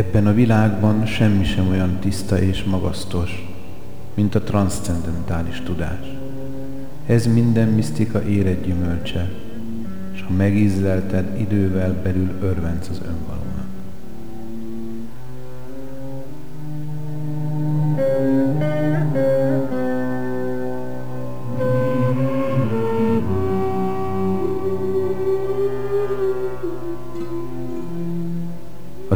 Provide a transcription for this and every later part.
Ebben a világban semmi sem olyan tiszta és magasztos, mint a transzcendentális tudás. Ez minden misztika éred gyümölcse, és ha megízlelted, idővel belül örvenc az önvalónak.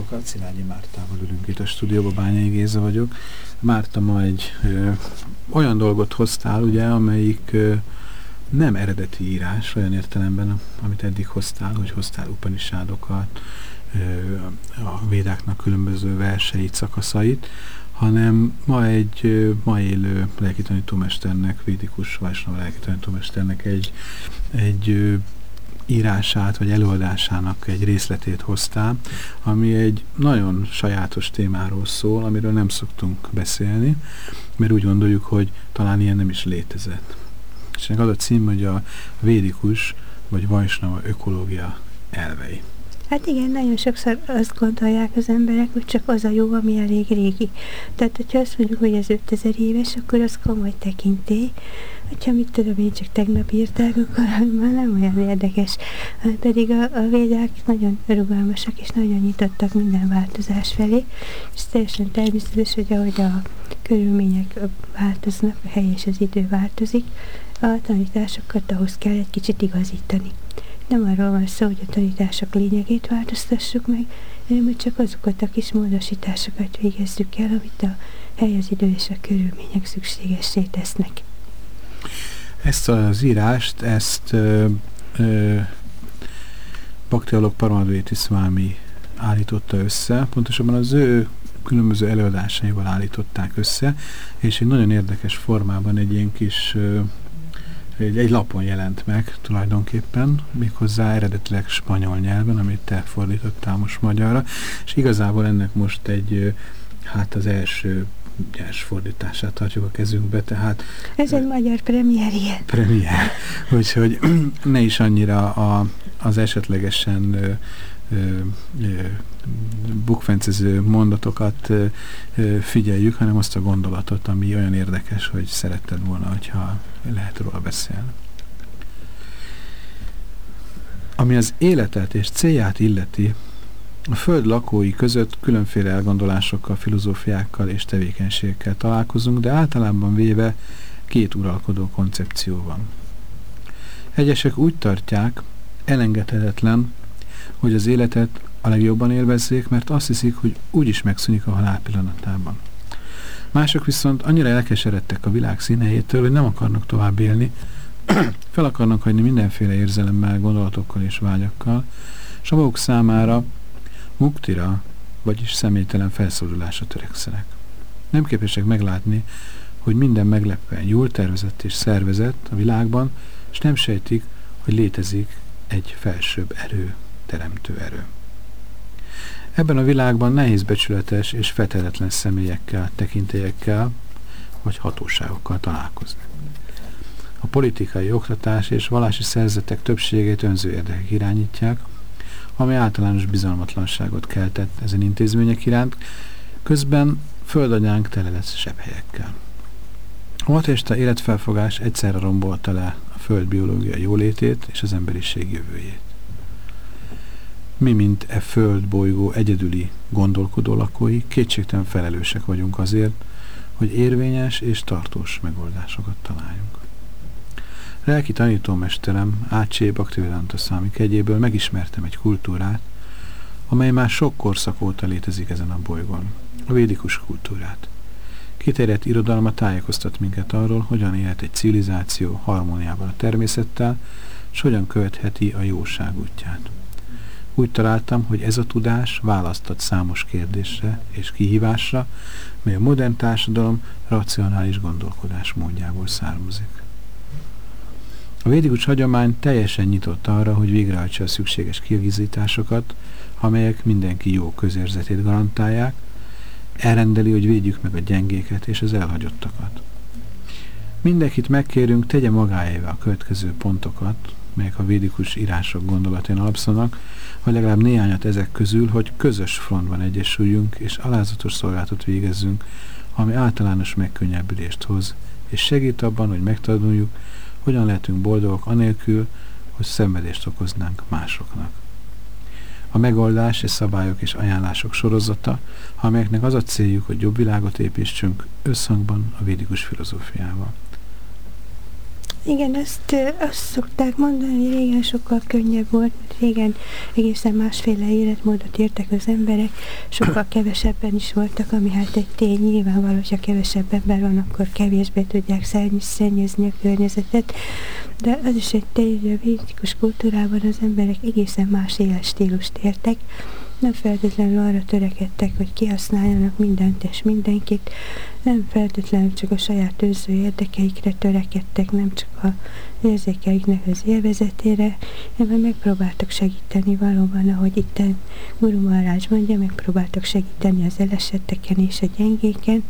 Hallgatókat, Szilágyi Mártával ülünk itt a stúdióban, Bányai Géza vagyok. Márta ma egy ö, olyan dolgot hoztál, ugye, amelyik ö, nem eredeti írás, olyan értelemben, amit eddig hoztál, hogy hoztál upanisádokat, a védáknak különböző verseit, szakaszait, hanem ma egy ma élő lelkitanítómesternek, védikus Vajsnava lelkitanítómesternek egy, egy írását vagy előadásának egy részletét hoztál, ami egy nagyon sajátos témáról szól, amiről nem szoktunk beszélni, mert úgy gondoljuk, hogy talán ilyen nem is létezett. És ennek az a cím, hogy a védikus vagy vajsnava ökológia elvei. Hát igen, nagyon sokszor azt gondolják az emberek, hogy csak az a jó, ami elég régi. Tehát, hogyha azt mondjuk, hogy ez 5000 éves, akkor az komoly tekintély. Hogyha mit tudom én, csak tegnap írták, akkor már nem olyan érdekes. Hát pedig a, a védák nagyon rugalmasak, és nagyon nyitottak minden változás felé, és teljesen természetes, hogy ahogy a körülmények változnak, a hely és az idő változik, a tanításokat ahhoz kell egy kicsit igazítani. Nem arról van szó, hogy a tanítások lényegét változtassuk meg, hanem hogy csak azokat a kis módosításokat végezzük el, amit a hely, az idő és a körülmények szükségessé tesznek. Ezt az írást, ezt ö, ö, bakteolog Paramadvéti Szvámi állította össze, pontosabban az ő különböző előadásaival állították össze, és egy nagyon érdekes formában egy ilyen kis ö, egy, egy lapon jelent meg tulajdonképpen, méghozzá eredetileg spanyol nyelven, amit te fordítottál most magyarra, és igazából ennek most egy, hát az első gyárs fordítását tartjuk a kezünkbe, tehát... Ez egy magyar premierje. Premier. Úgyhogy ne is annyira a, az esetlegesen ö, ö, ö, bukfencező mondatokat figyeljük, hanem azt a gondolatot, ami olyan érdekes, hogy szeretted volna, hogyha lehet róla beszélni. Ami az életet és célját illeti, a föld lakói között különféle elgondolásokkal, filozófiákkal és tevékenységekkel találkozunk, de általában véve két uralkodó koncepció van. Egyesek úgy tartják, elengedhetetlen, hogy az életet a legjobban élvezzék, mert azt hiszik, hogy úgyis megszűnik a halál pillanatában. Mások viszont annyira elkeseredtek a világ színhelyétől, hogy nem akarnak tovább élni, fel akarnak hagyni mindenféle érzelemmel, gondolatokkal és vágyakkal, és a maguk számára muktira, vagyis személytelen felszólalásra törekszenek. Nem képesek meglátni, hogy minden meglepően jól tervezett és szervezett a világban, és nem sejtik, hogy létezik egy felsőbb erő, teremtő erő. Ebben a világban nehéz becsületes és feteletlen személyekkel, tekintélyekkel vagy hatóságokkal találkozni. A politikai oktatás és vallási szerzetek többségét önző érdekek irányítják, ami általános bizalmatlanságot keltett ezen intézmények iránt, közben földanyánk tele lesz sebhelyekkel. A matesta életfelfogás egyszerre rombolta le a föld biológiai jólétét és az emberiség jövőjét. Mi, mint e föld bolygó egyedüli gondolkodó lakói, kétségtelen felelősek vagyunk azért, hogy érvényes és tartós megoldásokat találjunk. Lelki tanítómesterem Ácsé Baktivedanta Számi kegyéből megismertem egy kultúrát, amely már sok korszak óta létezik ezen a bolygón, a védikus kultúrát. Kiterjedt irodalma tájékoztat minket arról, hogyan élhet egy civilizáció harmóniában a természettel, és hogyan követheti a jóság útját. Úgy találtam, hogy ez a tudás választott számos kérdésre és kihívásra, mely a modern társadalom racionális gondolkodás módjából származik. A védikus hagyomány teljesen nyitott arra, hogy végrehajtsa a szükséges kiegészításokat, amelyek mindenki jó közérzetét garantálják, elrendeli, hogy védjük meg a gyengéket és az elhagyottakat. Mindenkit megkérünk, tegye magáével a következő pontokat, melyek a védikus írások gondolatén alapszanak, vagy legalább néhányat ezek közül, hogy közös frontban egyesüljünk és alázatos szolgálatot végezzünk, ami általános megkönnyebbülést hoz, és segít abban, hogy megtanuljuk, hogyan lehetünk boldogok anélkül, hogy szenvedést okoznánk másoknak. A megoldás és szabályok és ajánlások sorozata, amelyeknek az a céljuk, hogy jobb világot építsünk összhangban a védikus filozófiával. Igen, ezt azt szokták mondani, hogy régen sokkal könnyebb volt, mert régen egészen másféle életmódot értek az emberek, sokkal kevesebben is voltak, ami hát egy tény, nyilvánvaló, hogyha kevesebb ember van, akkor kevésbé tudják szennyezni a környezetet, de az is egy tény, hogy a védikus kultúrában az emberek egészen más életstílust értek, nem feltétlenül arra törekedtek, hogy kihasználjanak mindent és mindenkit, nem feltétlenül csak a saját őző érdekeikre törekedtek, nem csak a érzékeiknek az élvezetére, hanem megpróbáltak segíteni valóban, ahogy itt Guru Maharaj mondja, megpróbáltak segíteni az elesetteken és a gyengéken.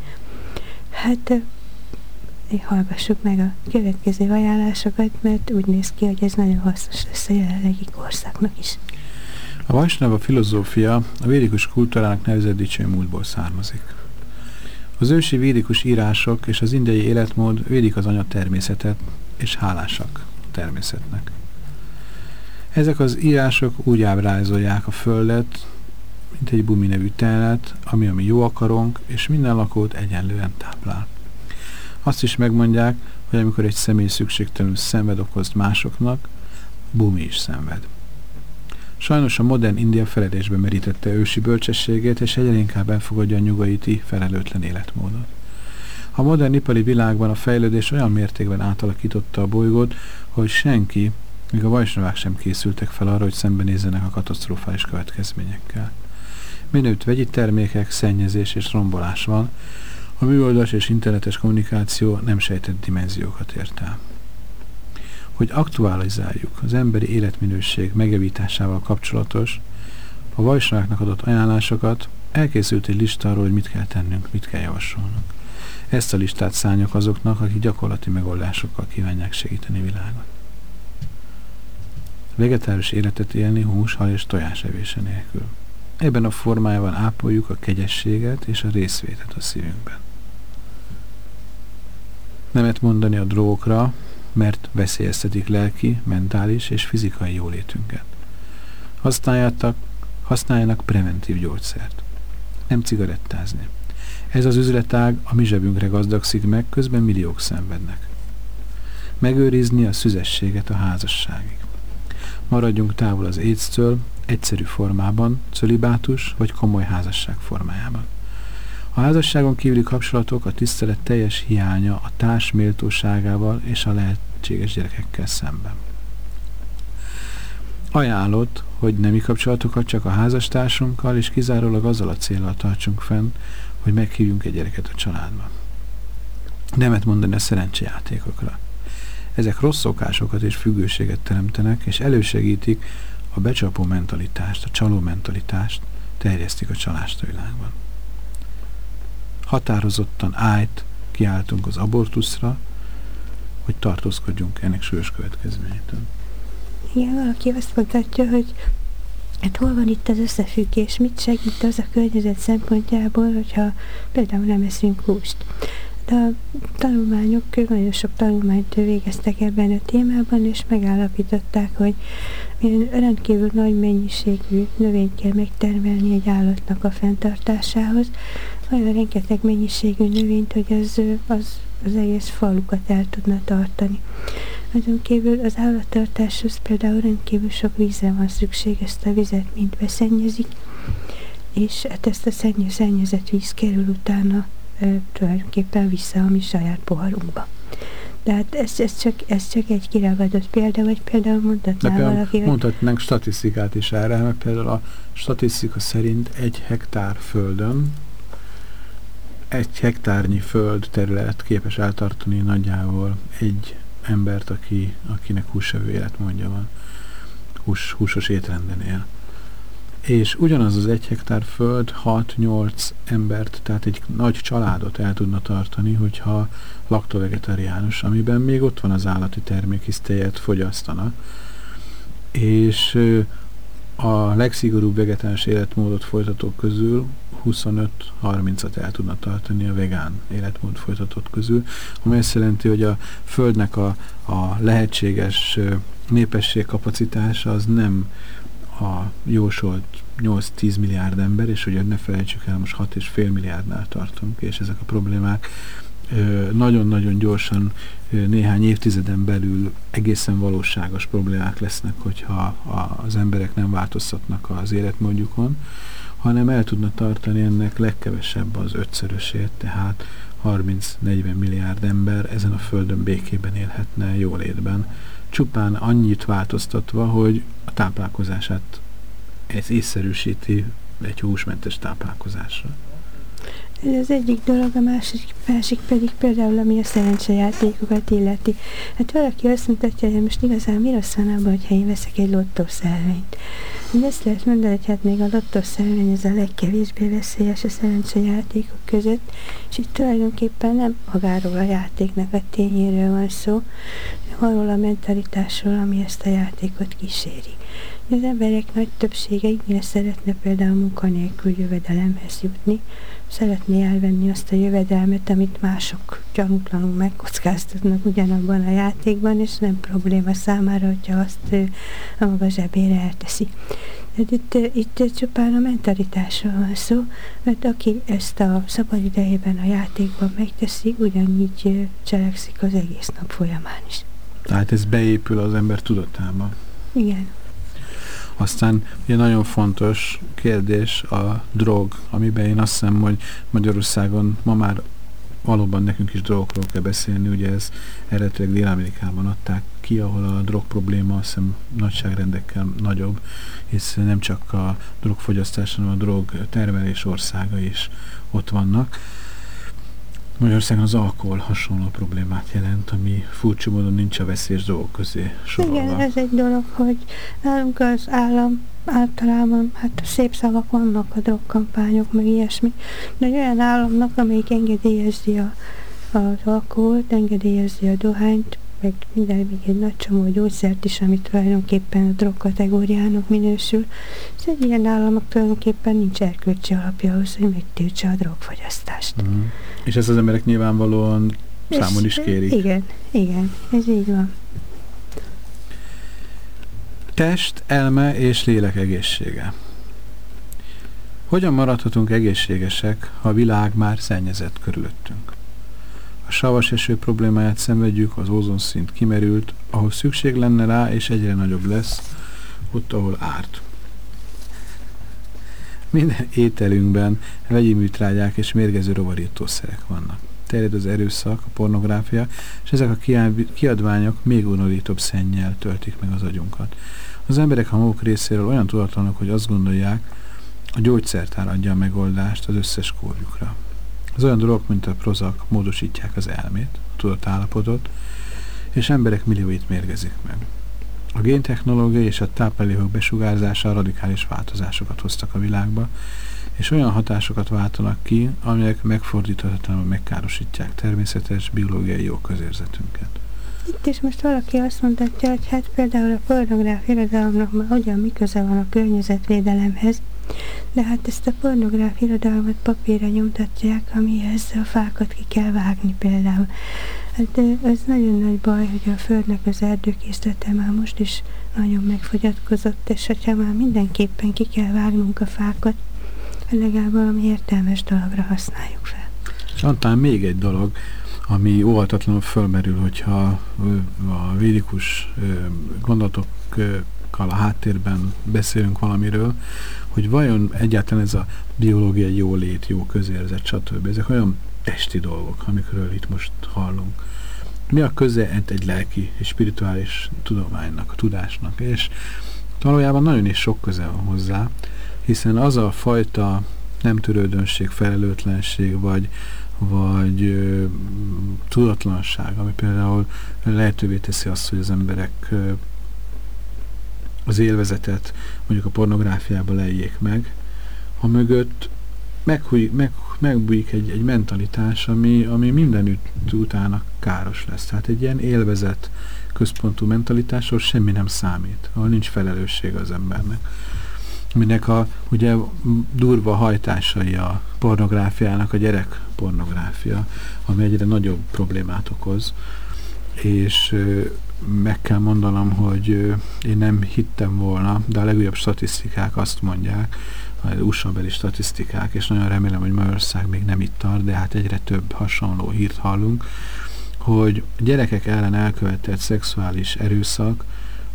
Hát hallgassuk meg a következő ajánlásokat, mert úgy néz ki, hogy ez nagyon hasznos lesz a jelenlegi korszaknak is. A Vajsnava filozófia a védikus kultúrának nevezett dicső múltból származik. Az ősi védikus írások és az indiai életmód védik az anya természetet, és hálásak természetnek. Ezek az írások úgy ábrázolják a Földet, mint egy bumi nevű telet, ami a mi jó akarunk, és minden lakót egyenlően táplál. Azt is megmondják, hogy amikor egy személy szükségtelenül szenved okoz másoknak, bumi is szenved. Sajnos a modern India feledésbe merítette ősi bölcsességét, és egyre inkább elfogadja a nyugaiti felelőtlen életmódot. A modern ipari világban a fejlődés olyan mértékben átalakította a bolygót, hogy senki, még a vajsnavák sem készültek fel arra, hogy szembenézzenek a katasztrofális következményekkel. Minőtt vegyi termékek, szennyezés és rombolás van, a műoldas és internetes kommunikáció nem sejtett dimenziókat ért el hogy aktualizáljuk az emberi életminőség megjavításával kapcsolatos, a vajsnáknak adott ajánlásokat, elkészült egy lista arról, hogy mit kell tennünk, mit kell javasolnunk. Ezt a listát szálljak azoknak, akik gyakorlati megoldásokkal kívánják segíteni világot. Vegetárius életet élni hús, hal és tojás evése nélkül. Ebben a formájában ápoljuk a kegyességet és a részvétet a szívünkben. Nemet mondani a drogokra, mert veszélyeztetik lelki, mentális és fizikai jólétünket. Használjátok, használjanak preventív gyógyszert. Nem cigarettázni. Ez az üzletág a mi zsebünkre gazdagszik meg, közben milliók szenvednek. Megőrizni a szüzességet a házasságig. Maradjunk távol az éctől, egyszerű formában, cölibátus vagy komoly házasság formájában. A házasságon kívüli kapcsolatok a tisztelet teljes hiánya a társ méltóságával és a lehetséges gyerekekkel szemben. Ajánlott, hogy nemi kapcsolatokat csak a házastársunkkal és kizárólag azzal a célral tartsunk fenn, hogy meghívjunk egy gyereket a családba. Nemet mondani a szerencsejátékokra. Ezek rossz szokásokat és függőséget teremtenek, és elősegítik a becsapó mentalitást, a csaló mentalitást, terjesztik a csalást a világban határozottan állt, kiáltunk az abortuszra, hogy tartózkodjunk ennek súlyos következményétől. Igen, valaki azt mondhatja, hogy hát hol van itt az összefüggés, mit segít az a környezet szempontjából, hogyha például nem eszünk húst. Hát a tanulmányok, nagyon sok tanulmányt végeztek ebben a témában, és megállapították, hogy rendkívül nagy mennyiségű növényt kell megtermelni egy állatnak a fenntartásához, olyan rengeteg mennyiségű növényt, hogy az, az, az egész falukat el tudna tartani. Azon kívül az állattartáshoz például rendkívül sok vízre van szükség, ezt a vizet mind beszennyezik, és hát ezt a szenny, szennyezett víz kerül utána tulajdonképpen vissza a mi saját poharunkba. Tehát ez, ez, csak, ez csak egy kiragadott példa, vagy például mondhatná De valaki, hogy... Mondhatnánk statisztikát is erre, mert például a statisztika szerint egy hektár földön egy hektárnyi föld terület képes eltartani nagyjából egy embert, aki, akinek húsevő életmódja van, hús, húsos étrenden él. És ugyanaz az egy hektár föld 6-8 embert, tehát egy nagy családot el tudna tartani, hogyha laktovegetariánus, amiben még ott van az állati termék, hisz tejet fogyasztanak. És a legszigorúbb vegetáns életmódot folytatók közül 25-30-at el tudna tartani a vegán életmód folytatót közül, ami azt jelenti, hogy a Földnek a, a lehetséges népesség kapacitása az nem a jósolt 8-10 milliárd ember, és ugye ne felejtsük el, most 6,5 milliárdnál tartunk, és ezek a problémák nagyon-nagyon gyorsan néhány évtizeden belül egészen valóságos problémák lesznek, hogyha az emberek nem változtatnak az életmódjukon, hanem el tudna tartani ennek legkevesebb az ötszörösét, tehát 30-40 milliárd ember ezen a földön békében élhetne jólétben, csupán annyit változtatva, hogy a táplálkozását ez észszerűsíti egy húsmentes táplálkozásra. Ez az egyik dolog, a másik, másik pedig például, ami a szerencsejátékokat illeti. Hát valaki azt mutatja, hogy most igazán mi rossz van abban, hogyha én veszek egy lottószelvényt. Így ezt lehet mondani, hogy hát még a lottószelvény ez a legkevésbé veszélyes a szerencsejátékok között, és itt tulajdonképpen nem magáról a játéknak a tényéről van szó, hanem arról a mentalitásról, ami ezt a játékot kíséri. Az emberek nagy többsége igen szeretne például munkanélkül jövedelemhez jutni, szeretné elvenni azt a jövedelmet, amit mások gyanútlanul megkockáztatnak ugyanabban a játékban, és nem probléma számára, hogyha azt a maga zsebére elteszi. Itt, itt csupán a mentalitásról van szó, mert aki ezt a szabad idejében a játékban megteszi, ugyanígy cselekszik az egész nap folyamán is. Tehát ez beépül az ember tudatába. Igen. Aztán ugye nagyon fontos kérdés a drog, amiben én azt hiszem, hogy Magyarországon ma már valóban nekünk is drogokról kell beszélni, ugye ez eredetileg Dél-Amerikában adták ki, ahol a drog probléma azt hiszem nagyságrendekkel nagyobb, hisz nem csak a drogfogyasztás, hanem a drog termelés országa is ott vannak. Magyarországon az alkohol hasonló problémát jelent, ami furcsa módon nincs a veszélyes dolgok közé sorolva. Igen, ez egy dolog, hogy nálunk az állam általában, hát szép szavak vannak a drogkampányok, meg ilyesmi, de egy olyan államnak, amelyik engedélyezi a, az alkoholt, engedélyezi a dohányt, meg minden, még egy nagy csomó gyógyszert is, ami tulajdonképpen a drog kategóriának minősül. Ez egy ilyen államok tulajdonképpen nincs erkölcsi alapja ahhoz, hogy megtiltsa a drogfogyasztást. Mm. És ezt az emberek nyilvánvalóan számon is kérik. Igen, igen, ez így van. Test, elme és lélek egészsége. Hogyan maradhatunk egészségesek, ha a világ már szennyezett körülöttünk? A savas eső problémáját szenvedjük, az ózonszint kimerült, ahol szükség lenne rá, és egyre nagyobb lesz, ott, ahol árt. Minden ételünkben vegyi műtrágyák és mérgező rovarítószerek vannak. Terjed az erőszak, a pornográfia, és ezek a kiadványok még unorítóbb szennyel töltik meg az agyunkat. Az emberek a maguk részéről olyan tudatlanok, hogy azt gondolják, a gyógyszertár adja a megoldást az összes kórjukra. Az olyan dolgok, mint a prozak módosítják az elmét, a tudatállapotot, és emberek millióit mérgezik meg. A géntechnológia és a táplálékok besugárzása radikális változásokat hoztak a világba, és olyan hatásokat váltanak ki, amelyek megfordíthatatlanul megkárosítják természetes biológiai jó közérzetünket. Itt is most valaki azt mondhatja, hogy hát például a pornográf irodalomnak már ugyan mi köze van a környezetvédelemhez, De hát ezt a pornográf irodalmat papírra nyomtatják, amihez a fákat ki kell vágni például. Hát ez nagyon nagy baj, hogy a Földnek az erdőkészlete már most is nagyon megfogyatkozott, és hogyha már mindenképpen ki kell vágnunk a fákat, legalább valami értelmes dologra használjuk fel. És Antán még egy dolog, ami óvatatlanul fölmerül, hogyha a védikus gondolatokkal a háttérben beszélünk valamiről, hogy vajon egyáltalán ez a biológiai jólét, jó közérzet, stb. Ezek olyan testi dolgok, amikről itt most hallunk. Mi a köze egy lelki és spirituális tudománynak, a tudásnak, és valójában nagyon is sok köze van hozzá, hiszen az a fajta nem törődönség, felelőtlenség, vagy, vagy ö, tudatlanság, ami például lehetővé teszi azt, hogy az emberek ö, az élvezetet mondjuk a pornográfiába lejjék meg, a mögött meghúj, meg, megbújik egy, egy mentalitás, ami, ami mindenütt utána káros lesz. Tehát egy ilyen élvezet központú mentalitásról semmi nem számít, ahol nincs felelősség az embernek. Minek a ugye durva hajtásai a pornográfiának a gyerek pornográfia, ami egyre nagyobb problémát okoz, és meg kell mondanom, hogy én nem hittem volna, de a legújabb statisztikák azt mondják, az USA statisztikák, és nagyon remélem, hogy Magyarország még nem itt tart, de hát egyre több hasonló hírt hallunk, hogy gyerekek ellen elkövetett szexuális erőszak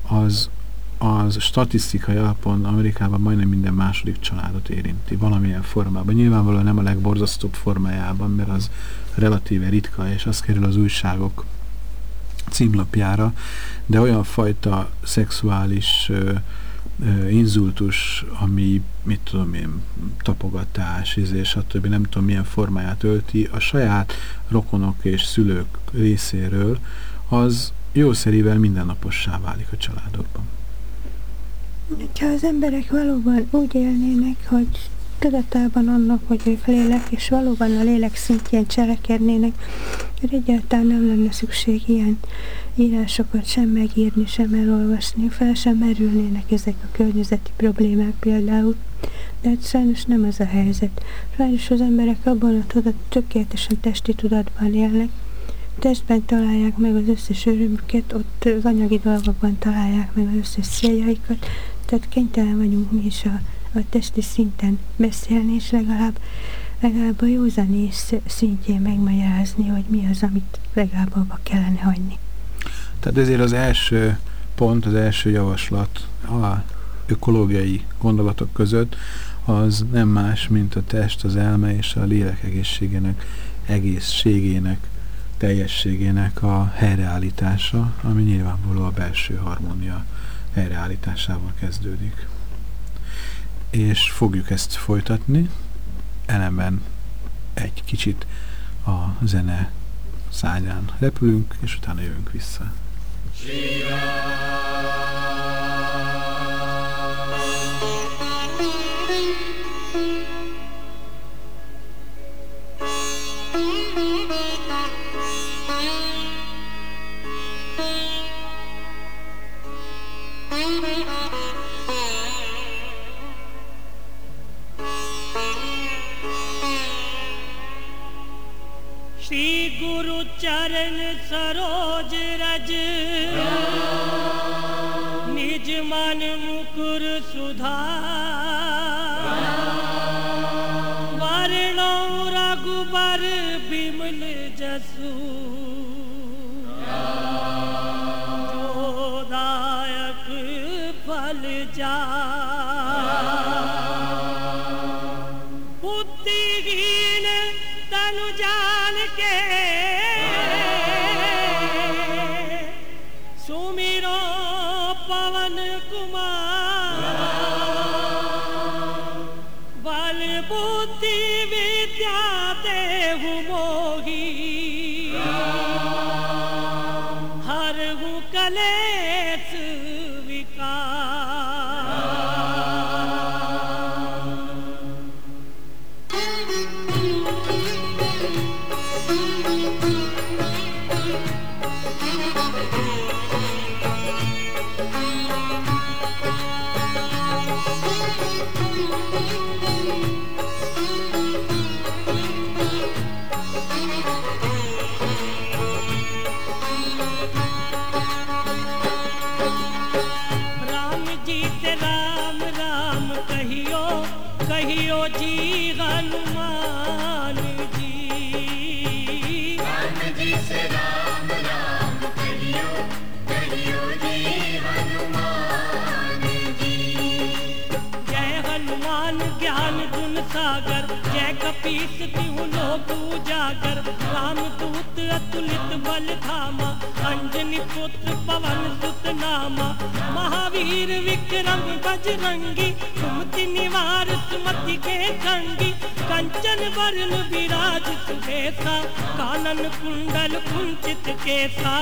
az, az statisztikai alapon Amerikában majdnem minden második családot érinti, valamilyen formában. Nyilvánvalóan nem a legborzasztóbb formájában, mert az relatíve ritka, és az kerül az újságok címlapjára, de olyan fajta szexuális ö, ö, inzultus, ami, mit tudom én, tapogatás, és stb. nem tudom milyen formáját ölti, a saját rokonok és szülők részéről, az jószerivel mindennapossá válik a családokban. Ha az emberek valóban úgy élnének, hogy tudatában annak, hogy ők lélek, és valóban a lélek szintjén cselekednének, mert egyáltalán nem lenne szükség ilyen írásokat sem megírni, sem elolvasni, fel sem merülnének ezek a környezeti problémák például. De hát sajnos nem az a helyzet. Sajnos az emberek abban a tudat, tökéletesen testi tudatban élnek, testben találják meg az összes örömüket, ott az anyagi dolgokban találják meg az összes céljaikat, tehát kénytelen vagyunk mi is a a testi szinten beszélni, és legalább, legalább a józanész szintjén megmagyarázni, hogy mi az, amit legalább abba kellene hagyni. Tehát ezért az első pont, az első javaslat a ökológiai gondolatok között az nem más, mint a test, az elme és a lélek egészségének, egészségének, teljességének a helyreállítása, ami nyilvánvaló a belső harmónia helyreállításával kezdődik és fogjuk ezt folytatni. Ellenben egy kicsit a zene szányán repülünk, és utána jövünk vissza. Shiva. चरण सरोज रज। निज मन मुकुर सुधा। वर्णो रघुबर बिमल जसू। जोदायक फल जा जी तिहु लोक उजागर राम दूत अतुलित बल धामा अंजनी पुत्र पवन सुत नामा। महावीर विक्रम बजरंगी सुमति निवार सुमति के संगी। कंचन वरण विराज सुबेसा कानन कुंडल कुंचित केसा।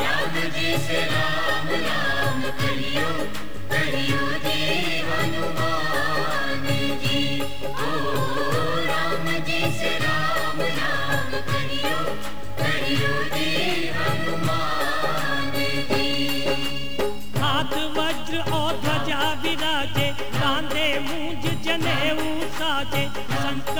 राम जी से राम राम करियो करियो जी हनुमान।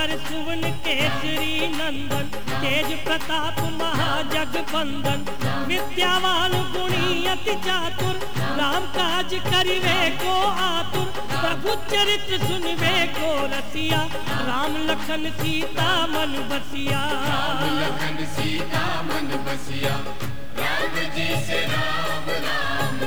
शंकर सुवन, केसरी, नंदन, तेज प्रताप महाजग बंदन विद्यावान, गुणी, अति चातुर, राम काज करिवे को आतुर। प्रभु चरित्र सुनवे को रसिया, राम लखन, सीता, मन बसिया। लखन, सीता, मन बसिया, राम जी से राम राम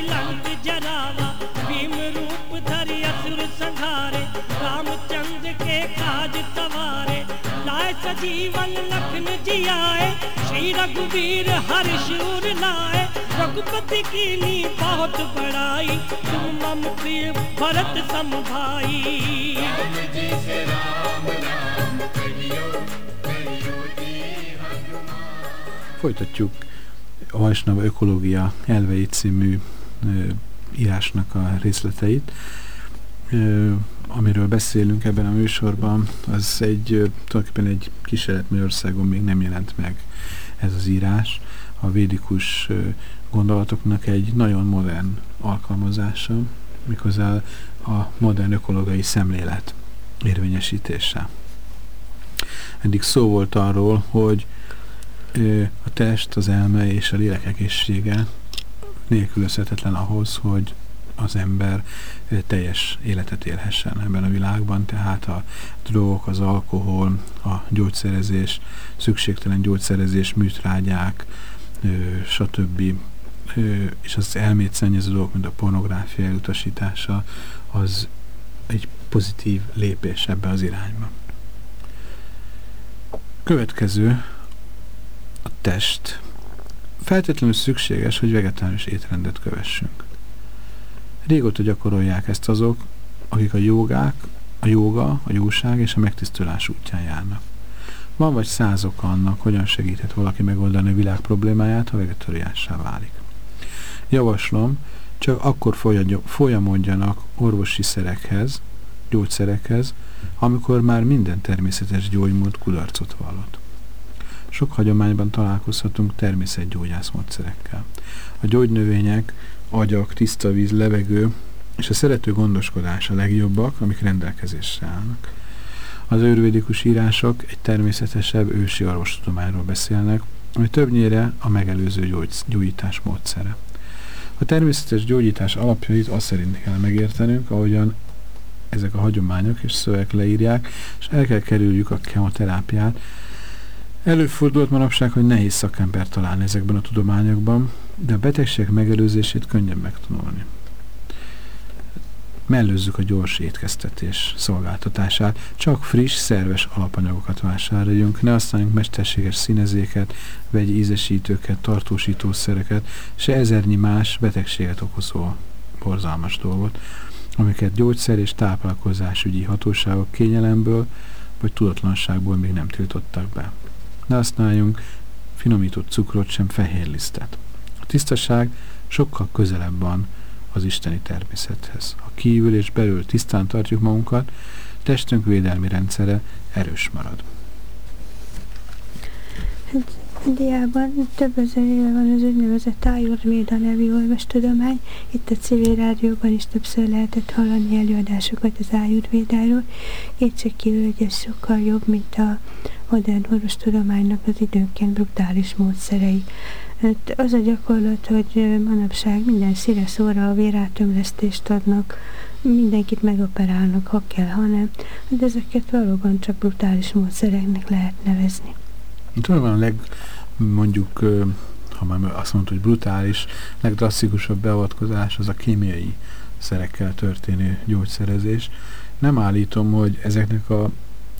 लंक जरावा, भीम रूप धरि असुर संहारे, रामचंद्र के काज सवारे। लाए सजीवन लखन जियाए, श्री रघुवीर हर्षूर लाए। रघुपति की नी बहुत बड़ाई, तुम मम प्रिय भरत सम भाई Folytatjuk. A Vajsnava Ökológia elveit című írásnak a részleteit. Amiről beszélünk ebben a műsorban, az egy tulajdonképpen egy kísérlet Magyarországon még nem jelent meg ez az írás. A védikus gondolatoknak egy nagyon modern alkalmazása, méghozzá a modern ökológiai szemlélet érvényesítése. Eddig szó volt arról, hogy a test, az elme és a lélek egészsége nélkülözhetetlen ahhoz, hogy az ember teljes életet élhessen ebben a világban, tehát a drogok, az alkohol, a gyógyszerezés, szükségtelen gyógyszerezés, műtrágyák, stb. És az elmét szennyező dolgok, mint a pornográfia elutasítása, az egy pozitív lépés ebbe az irányba. Következő a test. Feltétlenül szükséges, hogy vegetárius étrendet kövessünk. Régóta gyakorolják ezt azok, akik a jogák, a joga, a jóság és a megtisztulás útján járnak. Van vagy száz oka annak, hogyan segíthet valaki megoldani a világ problémáját, ha vegetáriássá válik. Javaslom, csak akkor folyamodjanak orvosi szerekhez, gyógyszerekhez, amikor már minden természetes gyógymód kudarcot vallott. Sok hagyományban találkozhatunk természetgyógyász módszerekkel. A gyógynövények, agyak, tiszta víz, levegő és a szerető gondoskodás a legjobbak, amik rendelkezésre állnak. Az őrvédikus írások egy természetesebb ősi orvostudományról beszélnek, ami többnyire a megelőző gyógy, gyógyítás módszere. A természetes gyógyítás alapjait azt szerint kell megértenünk, ahogyan ezek a hagyományok és szövegek leírják, és el kell kerüljük a kemoterápiát. Előfordult manapság, hogy nehéz szakember találni ezekben a tudományokban, de a betegségek megelőzését könnyebb megtanulni. Mellőzzük a gyors étkeztetés szolgáltatását, csak friss, szerves alapanyagokat vásároljunk, ne használjunk mesterséges színezéket, vegyi ízesítőket, tartósítószereket, se ezernyi más betegséget okozó borzalmas dolgot, amiket gyógyszer és táplálkozásügyi hatóságok kényelemből vagy tudatlanságból még nem tiltottak be. Ne használjunk finomított cukrot, sem fehérlisztet. A tisztaság sokkal közelebb van az isteni természethez. Ha kívül és belül tisztán tartjuk magunkat, testünk védelmi rendszere erős marad. Indiában több ezer éve van az úgynevezett Ayurveda nevű orvostudomány. Itt a civil rádióban is többször lehetett hallani előadásokat az Ayurvédáról. Kétségkívül, hogy ez sokkal jobb, mint a modern orvostudománynak az időnként brutális módszerei. Hát az a gyakorlat, hogy manapság minden szíre szóra a vérátömlesztést adnak, mindenkit megoperálnak, ha kell, ha nem. De ezeket valóban csak brutális módszereknek lehet nevezni. Talán a leg, mondjuk, ha már azt mondta, hogy brutális, legdrasszikusabb beavatkozás az a kémiai szerekkel történő gyógyszerezés. Nem állítom, hogy ezeknek a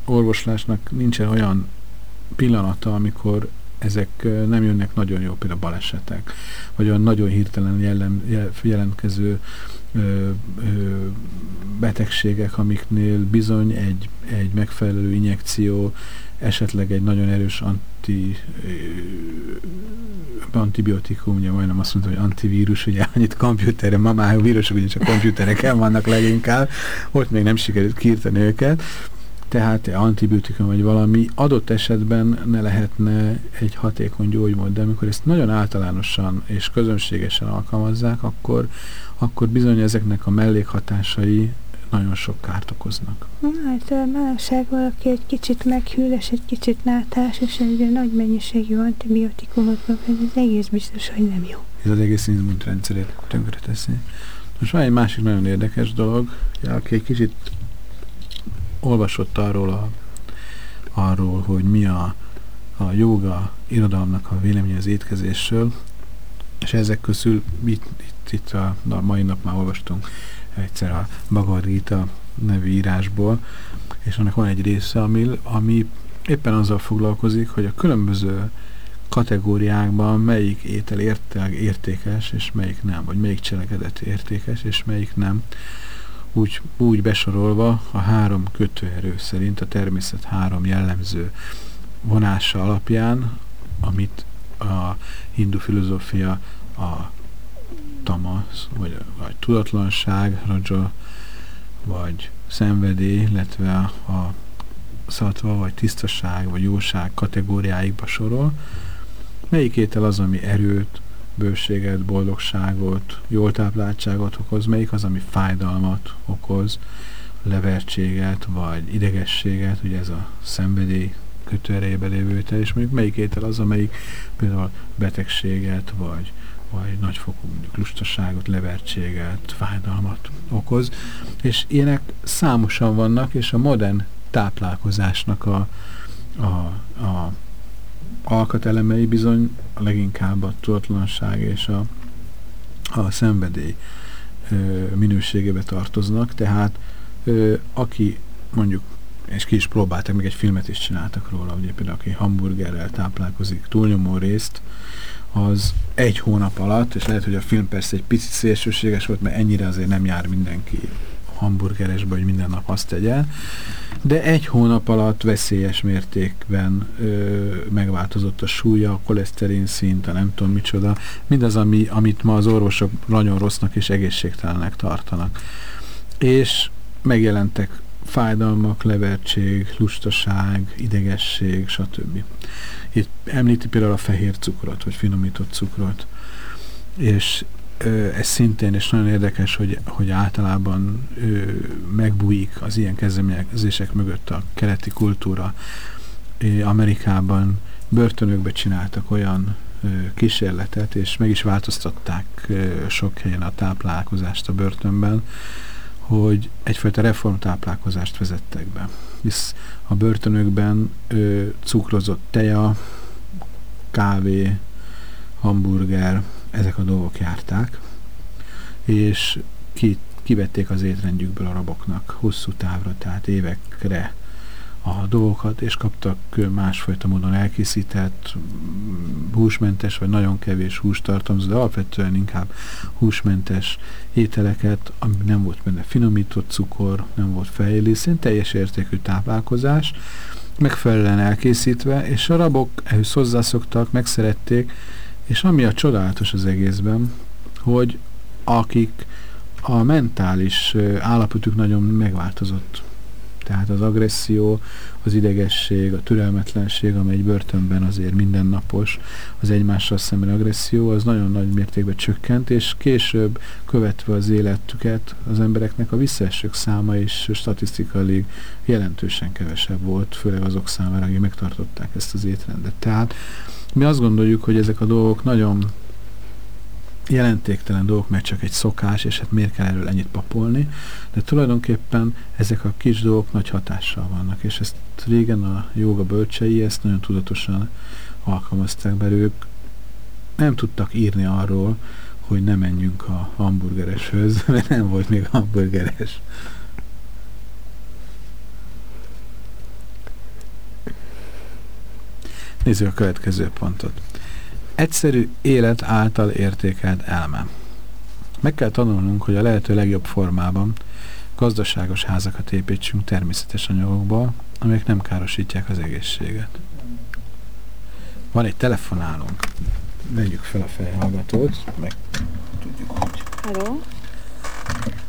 orvoslásnak nincsen olyan pillanata, amikor ezek nem jönnek nagyon jó, például balesetek, vagy olyan nagyon hirtelen jellem, jelentkező ö, ö, betegségek, amiknél bizony egy, egy megfelelő injekció, esetleg egy nagyon erős anti, antibiotikum, ugye majdnem azt mondtam, hogy antivírus, ugye annyit komputerre, ma már vírusok ugye csak komputereken vannak leginkább, ott még nem sikerült kiirtani őket, tehát antibiotikum vagy valami adott esetben ne lehetne egy hatékony gyógymód, de amikor ezt nagyon általánosan és közönségesen alkalmazzák, akkor, akkor bizony ezeknek a mellékhatásai nagyon sok kárt okoznak. Hát manapság valaki egy kicsit meghűl, és egy kicsit nátás, és egy nagy mennyiségű antibiotikumot kap, ez egész biztos, hogy nem jó. Ez az egész rendszerét tönkre teszi. Most van egy másik nagyon érdekes dolog, aki egy kicsit olvasott arról, a, arról hogy mi a, a joga irodalomnak a véleménye az étkezésről, és ezek közül itt, itt, itt a, a mai nap már olvastunk egyszer a Bhagavad Gita nevű írásból, és annak van egy része, ami, ami éppen azzal foglalkozik, hogy a különböző kategóriákban melyik étel értel, értékes, és melyik nem, vagy melyik cselekedet értékes, és melyik nem. Úgy, úgy besorolva a három kötőerő szerint a természet három jellemző vonása alapján, amit a hindu filozófia a tamasz, vagy, vagy tudatlanság, raja, vagy szenvedély, illetve a szatva, vagy tisztaság, vagy jóság kategóriáikba sorol. Melyik étel az, ami erőt, bőséget, boldogságot, jól tápláltságot okoz, melyik az, ami fájdalmat okoz, levertséget, vagy idegességet, ugye ez a szenvedély kötőerejébe lévő étel, és mondjuk melyik étel az, amelyik például betegséget, vagy, vagy nagyfokú mondjuk lustaságot, levertséget, fájdalmat okoz, és ilyenek számosan vannak, és a modern táplálkozásnak a, a, a alkatelemei bizony a leginkább a tudatlanság és a, a szenvedély ö, minőségébe tartoznak, tehát ö, aki mondjuk, és ki is próbáltak, még egy filmet is csináltak róla, ugye például aki hamburgerrel táplálkozik túlnyomó részt, az egy hónap alatt, és lehet, hogy a film persze egy picit szélsőséges volt, mert ennyire azért nem jár mindenki hamburgeresbe, hogy minden nap azt tegye, de egy hónap alatt veszélyes mértékben ö, megváltozott a súlya, a koleszterin szint, a nem tudom micsoda, mindaz, ami, amit ma az orvosok nagyon rossznak és egészségtelenek tartanak. És megjelentek fájdalmak, levertség, lustaság, idegesség, stb. Itt említi például a fehér cukrot, vagy finomított cukrot, és ez szintén, és nagyon érdekes, hogy, hogy általában ő, megbújik az ilyen kezdeményezések mögött a keleti kultúra. Amerikában börtönökbe csináltak olyan kísérletet, és meg is változtatták sok helyen a táplálkozást a börtönben, hogy egyfajta reformtáplálkozást vezettek be. Hisz a börtönökben ö, cukrozott teja, kávé, hamburger, ezek a dolgok járták, és ki, kivették az étrendjükből a raboknak hosszú távra, tehát évekre a dolgokat, és kaptak másfajta módon elkészített, húsmentes, vagy nagyon kevés hústartalmazó, de alapvetően inkább húsmentes ételeket, ami nem volt benne finomított cukor, nem volt fejlészén, teljes értékű táplálkozás, megfelelően elkészítve, és a rabok ehhez hozzászoktak, megszerették, és ami a csodálatos az egészben, hogy akik a mentális állapotuk nagyon megváltozott. Tehát az agresszió, az idegesség, a türelmetlenség, amely egy börtönben azért mindennapos, az egymással szemben agresszió, az nagyon nagy mértékben csökkent, és később követve az életüket az embereknek a visszaesők száma is statisztikailag jelentősen kevesebb volt, főleg azok számára, akik megtartották ezt az étrendet. Tehát mi azt gondoljuk, hogy ezek a dolgok nagyon jelentéktelen dolgok, mert csak egy szokás, és hát miért kell erről ennyit papolni, de tulajdonképpen ezek a kis dolgok nagy hatással vannak, és ezt régen a joga bölcsei ezt nagyon tudatosan alkalmazták, mert ők nem tudtak írni arról, hogy ne menjünk a hamburgereshöz, mert nem volt még hamburgeres. Nézzük a következő pontot. Egyszerű élet által értékelt elme. Meg kell tanulnunk, hogy a lehető legjobb formában gazdaságos házakat építsünk természetes anyagokból, amelyek nem károsítják az egészséget. Van egy telefonálunk. Vegyük fel a fejhallgatót, meg tudjuk, hogy... Halló?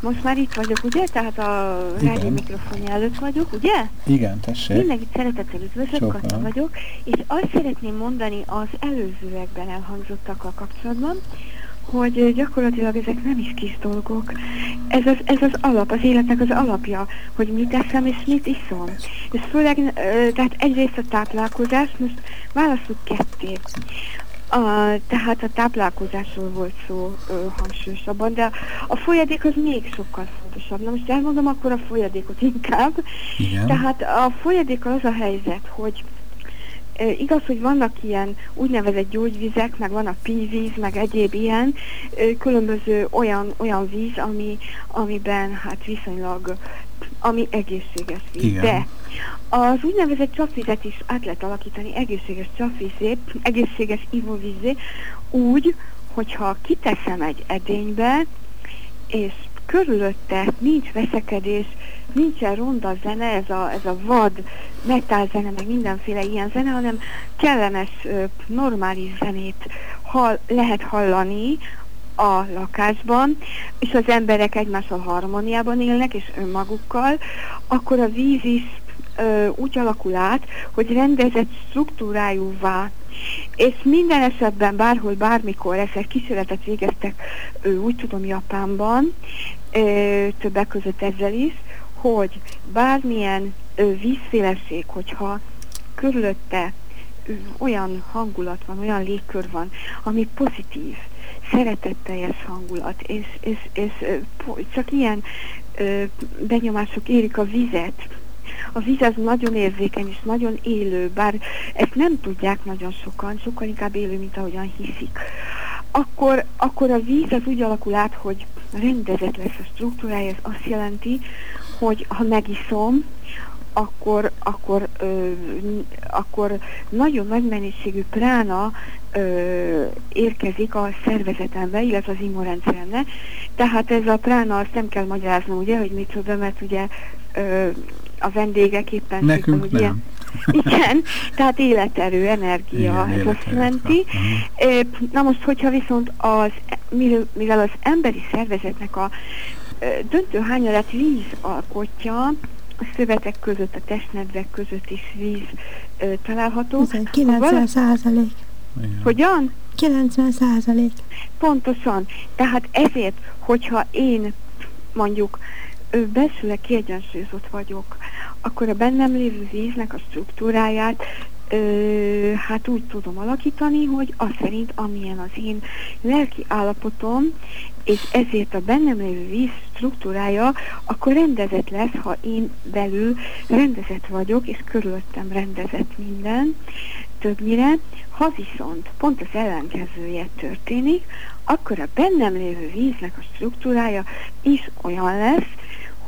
Most már itt vagyok, ugye? Tehát a rádió mikrofonja előtt vagyok, ugye? Igen, tessék. Mindenkit szeretettel üdvözlök. Kata vagyok, és azt szeretném mondani az előzőekben elhangzottakkal kapcsolatban, hogy gyakorlatilag ezek nem is kis dolgok. Ez az, ez az alap, az életnek az alapja, hogy mit eszem és mit iszom. És főleg, tehát egyrészt a táplálkozás, most válaszuk ketté. A, tehát a táplálkozásról volt szó ö, hangsúlyosabban, de a folyadék az még sokkal fontosabb. Na most elmondom akkor a folyadékot inkább. Igen. Tehát a folyadékkal az a helyzet, hogy e, igaz, hogy vannak ilyen úgynevezett gyógyvizek, meg vannak pívíz, meg egyéb ilyen e, különböző olyan, olyan víz, ami, amiben hát viszonylag, ami egészséges víz. Igen. De az úgynevezett csapvizet is át lehet alakítani egészséges csapvízé, egészséges ivóvízé, úgy, hogyha kiteszem egy edénybe, és körülötte nincs veszekedés, nincsen ronda zene, ez a, ez a vad metálzene, meg mindenféle ilyen zene, hanem kellemes, normális zenét hall, lehet hallani a lakásban, és az emberek egymással harmóniában élnek, és önmagukkal, akkor a víz is ö, úgy alakul át, hogy rendezett struktúrájúvá és minden esetben bárhol, bármikor ezek kísérletet végeztek, úgy tudom Japánban, többek között ezzel is, hogy bármilyen vízféleség, hogyha körülötte olyan hangulat van, olyan légkör van, ami pozitív, szeretetteljes hangulat, és, és, és csak ilyen benyomások érik a vizet, a víz az nagyon érzékeny és nagyon élő, bár ezt nem tudják nagyon sokan, sokkal inkább élő, mint ahogyan hiszik. Akkor, akkor a víz az úgy alakul át, hogy rendezett lesz a struktúrája, ez azt jelenti, hogy ha megiszom, akkor, akkor, ö, akkor nagyon nagy mennyiségű prána ö, érkezik a szervezetembe, illetve az immunrendszerembe. Tehát ez a prána, azt nem kell magyaráznom, ugye, hogy micsoda, mert ugye ö, a vendégek éppen Nekünk szépen, nem. igen, tehát életerő, energia, Igen, ez azt jelenti. Ö, Na most, hogyha viszont az, mivel- az emberi szervezetnek a döntő hányadát víz alkotja, a szövetek között, a testnedvek között is víz ö, található. Ez egy Ha 90 vala- százalék. Hogyan? 90 százalék. Pontosan. Tehát ezért, hogyha én mondjuk belsőleg kiegyensúlyozott vagyok, akkor a bennem lévő víznek a struktúráját ö, hát úgy tudom alakítani, hogy az szerint, amilyen az én lelki állapotom, és ezért a bennem lévő víz struktúrája, akkor rendezett lesz, ha én belül rendezett vagyok, és körülöttem rendezett minden, többnyire, ha viszont pont az ellenkezője történik, akkor a bennem lévő víznek a struktúrája is olyan lesz,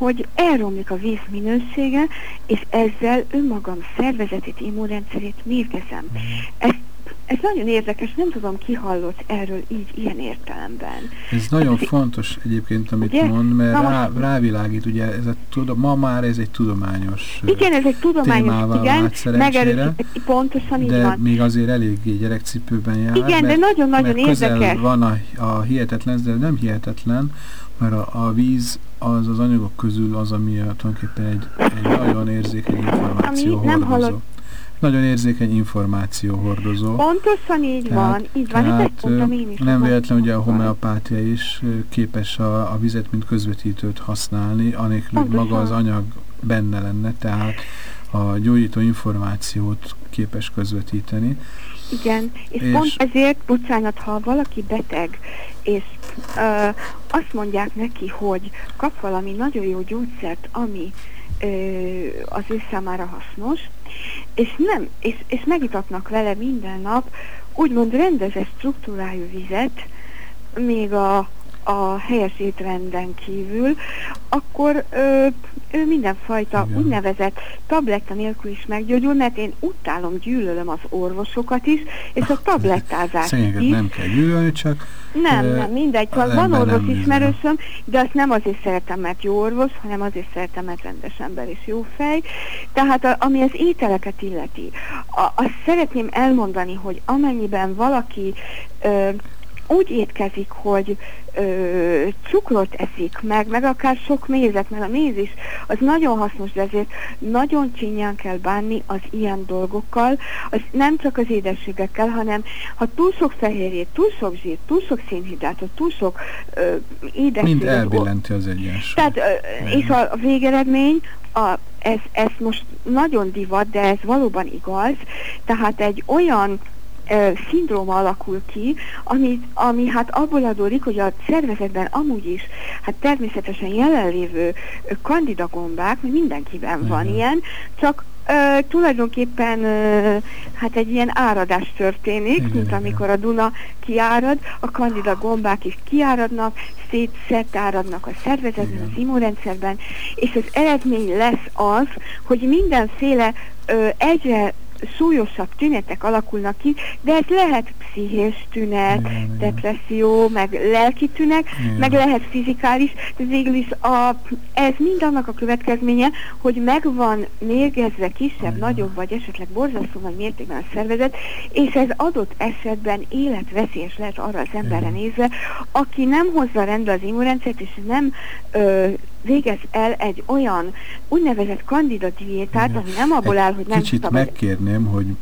hogy elromlik a víz minősége, és ezzel önmagam szervezetét, immunrendszerét mérgezem. Ez, ez nagyon érdekes, nem tudom, ki hallott erről így, ilyen értelemben. Ez nagyon fontos egyébként, amit Ugye? mond, mert Na rá, rávilágít, ugye ez a, tudom, ma már ez egy tudományos Igen, ez egy tudományos, igen, pontosan így de van. még azért eléggé gyerekcipőben jár. Igen, de mert, nagyon-nagyon mert közel érdekes. van a, a hihetetlen, de nem hihetetlen, mert a, a víz az az anyagok közül az, ami a, tulajdonképpen egy, egy nagyon érzékeny információ Ami nem hallott. Nagyon érzékeny információ hordozó. Pontosan így van, így van, tehát, ezt mondtam én is. nem hogy véletlen, ugye a homeopátia is képes a, a vizet, mint közvetítőt használni, anélkül, hogy maga az anyag benne lenne, tehát a gyógyító információt képes közvetíteni. Igen, és, És- pont ezért, bocsánat, ha valaki beteg, és ö, azt mondják neki, hogy kap valami nagyon jó gyógyszert, ami ö, az ő számára hasznos, és nem, és, és megitatnak vele minden nap, úgymond rendezett struktúrájú vizet, még a, a helyes étrenden kívül, akkor ö, ő mindenfajta Igen. úgynevezett tabletta nélkül is meggyógyul, mert én utálom, gyűlölöm az orvosokat is, és a tablettázást Szényeket is. nem kell gyűlölni, csak Nem, Ö, nem, mindegy. Ember van orvos ismerősöm, de azt nem azért szeretem, mert jó orvos, hanem azért szeretem, mert rendes ember és jó fej. Tehát a, ami az ételeket illeti, a, azt szeretném elmondani, hogy amennyiben valaki ö, úgy étkezik, hogy ö, cukrot eszik meg, meg akár sok mézet, mert a méz is az nagyon hasznos, de azért nagyon csinyán kell bánni az ilyen dolgokkal, az nem csak az édességekkel, hanem ha túl sok fehérjét, túl sok zsírt, túl sok szénhidrátot, túl sok ö, mind édességet, elbillenti az egyensúlyt. tehát, ö, és a végeredmény, a, ez, ez most nagyon divat, de ez valóban igaz, tehát egy olyan szindróma alakul ki, ami, ami hát abból adódik, hogy a szervezetben amúgy is, hát természetesen jelenlévő ö, kandida gombák, mert mindenkiben van Igen. ilyen, csak ö, tulajdonképpen ö, hát egy ilyen áradás történik, Igen, mint amikor a Duna kiárad, a kandida gombák is kiáradnak, szét áradnak a szervezetben, Igen. az immunrendszerben, és az eredmény lesz az, hogy mindenféle ö, egyre súlyosabb tünetek alakulnak ki, de ez lehet pszichés tünet, Igen, igen. depresszió, meg lelki tünet, Igen. meg lehet fizikális, de végül is a, ez mind annak a következménye, hogy megvan mérgezve kisebb, Igen. nagyobb, vagy esetleg borzasztó nagy mértékben a szervezet, és ez adott esetben életveszélyes lehet arra az emberre Igen. nézve, aki nem hozza rendbe az immunrendszert, és nem ö, végez el egy olyan úgynevezett kandida diétát, Igen. ami nem abból áll, hogy nem Kicsit szabad megkérném, hogy,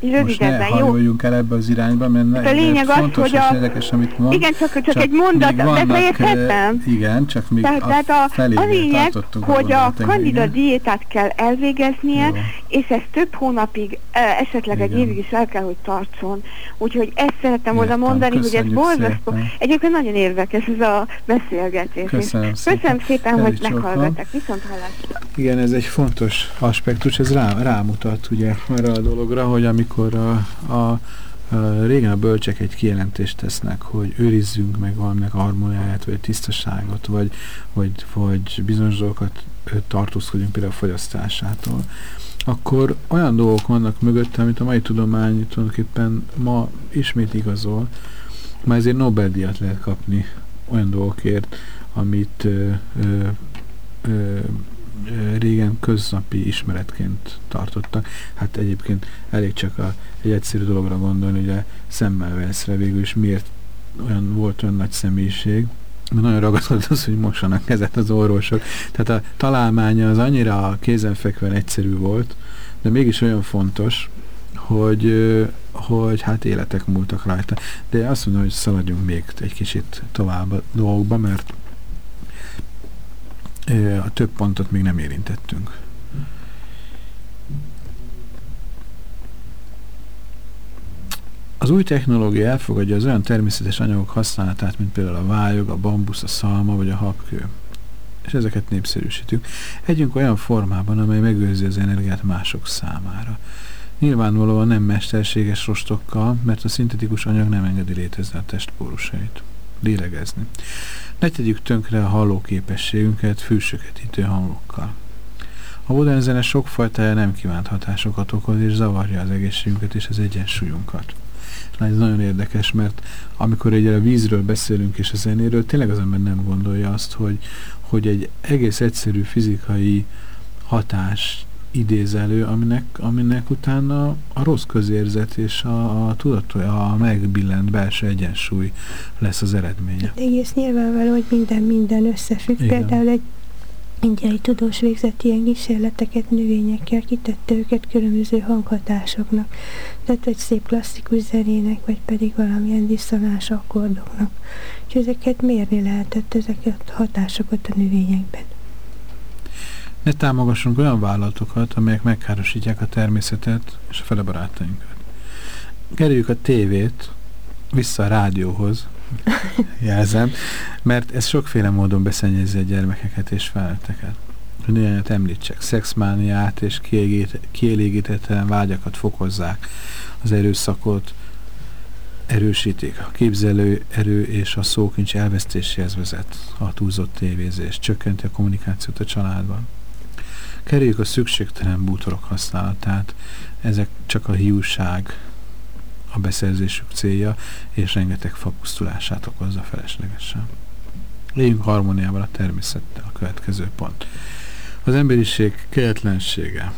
hogy most ne hajoljunk el ebbe az irányba, mert ne, Hát a lényeg az, fontos hogy és a- érdekes, amit mond. Igen, csak, csak, egy mondat, befejezhetem? Igen, csak még Tehát, a, tehát a, a lényeg, hogy a gondolataink, kandida igen. diétát kell elvégeznie, Jó. és ez több hónapig, esetleg egy évig is el kell, hogy tartson. Úgyhogy ezt szerettem volna mondani, hogy ez borzasztó. Egyébként nagyon érdekes ez a beszélgetés. Köszönöm szépen. Köszönöm szépen, hogy meghallgattak. Viszont hallásra. Igen, ez egy fontos aspektus, ez rá, rámutat ugye arra a dologra, hogy amikor a, a, a régen a bölcsek egy kijelentést tesznek, hogy őrizzünk meg valaminek a harmóniáját, vagy tisztaságot, vagy, vagy, vagy bizonyos dolgokat tartózkodjunk például a fogyasztásától, akkor olyan dolgok vannak mögötte, amit a mai tudomány tulajdonképpen ma ismét igazol, már ezért Nobel-díjat lehet kapni olyan dolgokért, amit ö, ö, ö, régen köznapi ismeretként tartottak. Hát egyébként elég csak a, egy egyszerű dologra gondolni, ugye Semmelweisre végül is miért olyan, volt olyan nagy személyiség, mert nagyon ragaszkodott az, hogy mossanak kezet az orvosok. Tehát a találmánya az annyira kézenfekvően egyszerű volt, de mégis olyan fontos, hogy, hogy hát életek múltak rajta. De azt mondom, hogy szaladjunk még egy kicsit tovább a dolgokba, mert a több pontot még nem érintettünk. Az új technológia elfogadja az olyan természetes anyagok használatát, mint például a vályog, a bambusz, a szalma vagy a habkő. És ezeket népszerűsítünk. Együnk olyan formában, amely megőrzi az energiát mások számára. Nyilvánvalóan nem mesterséges rostokkal, mert a szintetikus anyag nem engedi létezni a testpórusait. Lélegezni. Ne tegyük tönkre a hallóképességünket fűsöketítő hangokkal. A modern zene sokfajtája nem kívánt hatásokat okoz, és zavarja az egészségünket és az egyensúlyunkat. Na, ez nagyon érdekes, mert amikor egy a vízről beszélünk és a zenéről, tényleg az ember nem gondolja azt, hogy, hogy egy egész egyszerű fizikai hatás idéz elő, aminek, aminek utána a rossz közérzet és a, a tudat, a megbillent belső egyensúly lesz az eredménye. Egész nyilvánvaló, hogy minden minden összefügg. Igen. Például egy indiai tudós végzett ilyen kísérleteket növényekkel, kitette őket különböző hanghatásoknak. Tehát vagy szép klasszikus zenének, vagy pedig valamilyen diszonás akkordoknak. És ezeket mérni lehetett, ezeket a hatásokat a növényekben. Ne támogassunk olyan vállalatokat, amelyek megkárosítják a természetet és a fele barátainkat. Kerüljük a tévét vissza a rádióhoz, jelzem, mert ez sokféle módon beszennyezi a gyermekeket és felnőtteket. Hogy néhányat említsek, szexmániát és kielégít- kielégítetlen vágyakat fokozzák, az erőszakot erősítik, a képzelő erő és a szókincs elvesztéséhez vezet a túlzott tévézés, csökkenti a kommunikációt a családban. Kerüljük a szükségtelen bútorok használatát, ezek csak a hiúság, a beszerzésük célja, és rengeteg fapusztulását okozza feleslegesen. Éljünk harmóniával a természettel, a következő pont. Az emberiség kegyetlensége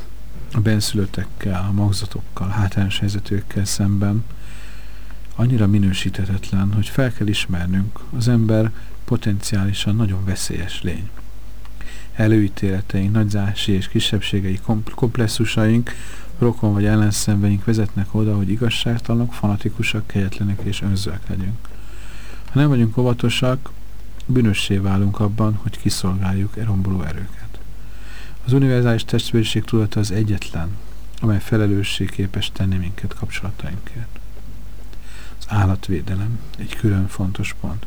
a benszülöttekkel, a magzatokkal, hátrányos helyzetűekkel szemben annyira minősíthetetlen, hogy fel kell ismernünk, az ember potenciálisan nagyon veszélyes lény. Előítéleteink, nagyzási és kisebbségei kom- komplexusaink, rokon vagy ellenszenveink vezetnek oda, hogy igazságtalanok, fanatikusak, kegyetlenek és önzőek legyünk. Ha nem vagyunk óvatosak, bűnössé válunk abban, hogy kiszolgáljuk e romboló erőket. Az univerzális testvériség tudata az egyetlen, amely felelősség képes tenni minket kapcsolatainkért. Az állatvédelem egy külön fontos pont.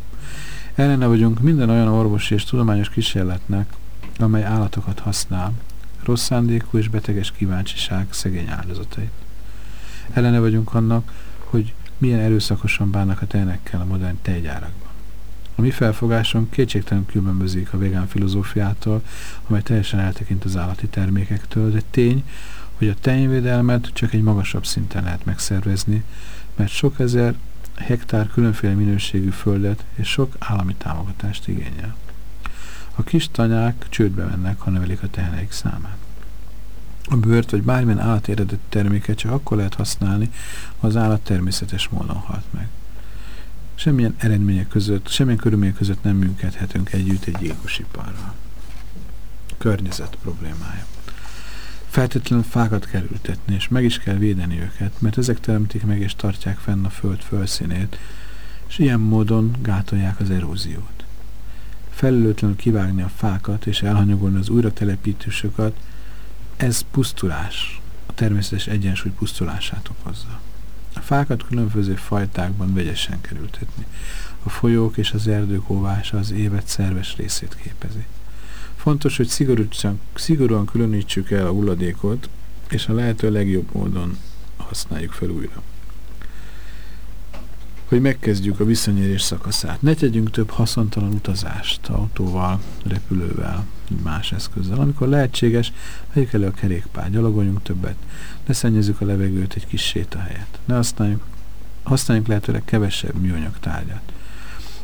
Ellene vagyunk minden olyan orvosi és tudományos kísérletnek, amely állatokat használ, rossz szándékú és beteges kíváncsiság szegény áldozatait. Ellene vagyunk annak, hogy milyen erőszakosan bánnak a tejnekkel a modern tejgyárakban. A mi felfogáson kétségtelen különbözik a vegán filozófiától, amely teljesen eltekint az állati termékektől, de tény, hogy a tejvédelmet csak egy magasabb szinten lehet megszervezni, mert sok ezer hektár különféle minőségű földet és sok állami támogatást igényel. A kis tanyák csődbe mennek, ha növelik a teheneik számát. A bőrt vagy bármilyen állat eredetű terméket csak akkor lehet használni, ha az állat természetes módon halt meg. Semmilyen eredmények között, semmilyen körülmények között nem működhetünk együtt egy gyilkosiparral. Környezet problémája. Feltétlenül fákat kell ültetni, és meg is kell védeni őket, mert ezek teremtik meg és tartják fenn a föld fölszínét, és ilyen módon gátolják az eróziót. Felelőtlenül kivágni a fákat és elhanyagolni az újratelepítősöket, ez pusztulás, a természetes egyensúly pusztulását okozza. A fákat különböző fajtákban vegyesen kell. A folyók és az erdők óvása az évet szerves részét képezi. Fontos, hogy szigorúan, szigorúan különítsük el a hulladékot, és a lehető legjobb módon használjuk fel újra. Hogy megkezdjük a visszanyerés szakaszát. Ne tegyünk több haszontalan utazást autóval, repülővel, más eszközzel. Amikor lehetséges, vegyük elő a kerékpár, gyalogoljunk többet, ne szennyezzük a levegőt egy kis sétahelyet. Ne használjuk, használjunk lehetőleg kevesebb műanyag tárgyat.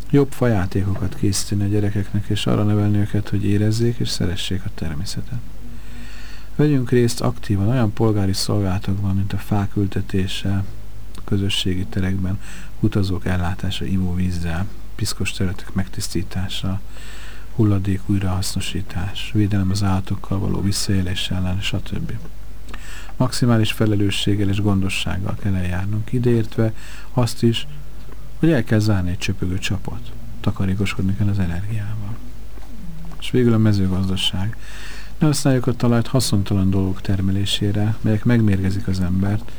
Jobb fajátékokat készíteni a gyerekeknek, és arra nevelni őket, hogy érezzék és szeressék a természetet. Vegyünk részt aktívan olyan polgári szolgálatokban, mint a fák ültetése, közösségi terekben, utazók ellátása ivóvízzel, piszkos területek megtisztítása, hulladék újrahasznosítás, védelem az állatokkal való visszaélés ellen, stb. Maximális felelősséggel és gondossággal kell eljárnunk, ideértve azt is, hogy el kell zárni egy csöpögő csapot, takarékoskodni kell az energiával. És végül a mezőgazdaság. Ne használjuk a talajt haszontalan dolgok termelésére, melyek megmérgezik az embert,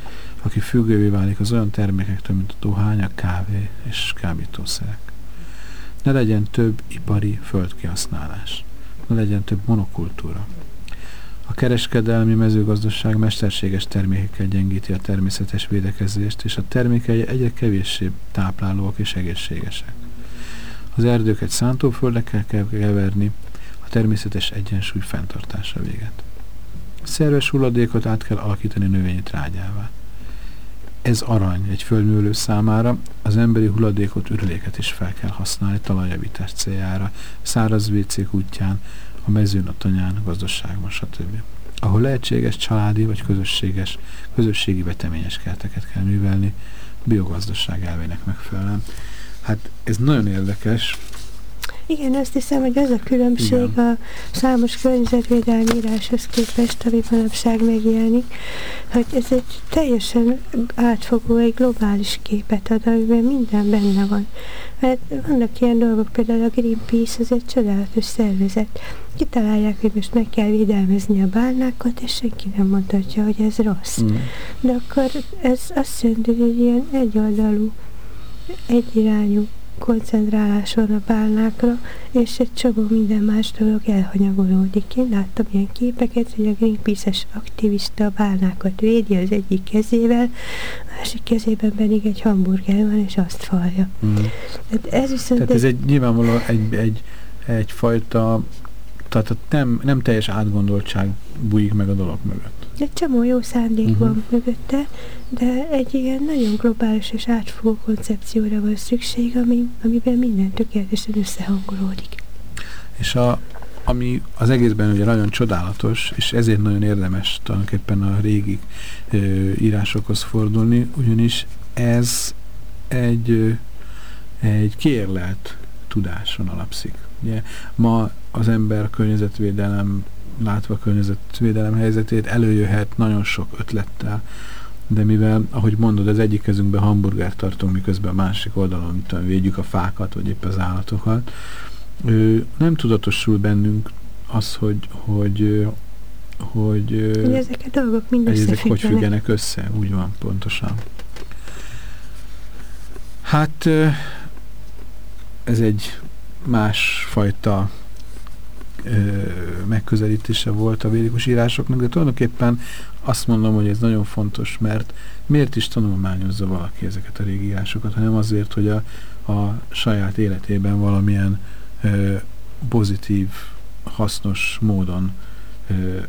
aki függővé válik az olyan termékektől, mint a dohány, a kávé és kábítószerek. Ne legyen több ipari földkihasználás. Ne legyen több monokultúra. A kereskedelmi mezőgazdaság mesterséges termékekkel gyengíti a természetes védekezést, és a termékei egyre kevéssé táplálóak és egészségesek. Az erdőket szántóföldekkel kell keverni, a természetes egyensúly fenntartása véget. Szerves hulladékot át kell alakítani növényi trágyává. Ez arany egy földművelő számára, az emberi hulladékot, ürüléket is fel kell használni talajjavítás céljára, száraz vécék útján, a mezőn, a tanyán, a gazdaságban, stb. ahol lehetséges családi vagy közösséges, közösségi veteményes kerteket kell művelni, biogazdaság elvének megfelelően. Hát ez nagyon érdekes, Igen, azt hiszem, hogy az a különbség Igen. a számos környezetvédelmi íráshoz képest, ami manapság megjelenik, hogy ez egy teljesen átfogó, egy globális képet ad, amiben minden benne van. Mert vannak ilyen dolgok, például a Greenpeace, ez egy csodálatos szervezet. Kitalálják, hogy most meg kell védelmezni a bálnákat, és senki nem mondhatja, hogy ez rossz. Mm. De akkor ez azt jelenti, hogy egy ilyen egyoldalú, egyirányú koncentrálás van a bálnákra, és egy csomó minden más dolog elhanyagolódik. Én láttam ilyen képeket, hogy a Greenpeace-es aktivista a bálnákat védi az egyik kezével, a másik kezében pedig egy hamburger van, és azt falja. Mm. Tehát ez viszont Tehát ez egy nyilvánvalóan egy, egy, egyfajta, tehát nem, nem teljes átgondoltság bújik meg a dolog mögött. Egy csomó jó szándék van mögötte, de egy ilyen nagyon globális és átfogó koncepcióra van szükség, ami, amiben minden tökéletesen összehangolódik. És a, ami az egészben ugye nagyon csodálatos, és ezért nagyon érdemes tulajdonképpen a régi ö, írásokhoz fordulni, ugyanis ez egy, ö, egy kiérlelt tudáson alapszik. Ugye, ma az ember környezetvédelem, látva a környezetvédelem helyzetét, előjöhet nagyon sok ötlettel, de mivel, ahogy mondod, az egyik kezünkben hamburgert tartunk, miközben a másik oldalon, mit tudom, védjük a fákat, vagy épp az állatokat, nem tudatosul bennünk az, hogy, hogy, hogy, Hogy ezek a dolgok mind hogy ezek hogy függenek össze, úgy van, pontosan. Hát ez egy másfajta megközelítése volt a védikus írásoknak, de tulajdonképpen azt mondom, hogy ez nagyon fontos, mert miért is tanulmányozza valaki ezeket a régi írásokat, hanem azért, hogy a, a saját életében valamilyen ö, pozitív, hasznos módon ö,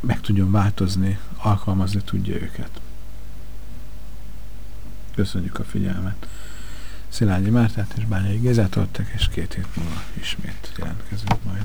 meg tudjon változni, alkalmazni tudja őket. Köszönjük a figyelmet! Szilágyi Mártát és Bányai Gézát adtak, és két hét múlva ismét jelentkezünk majd.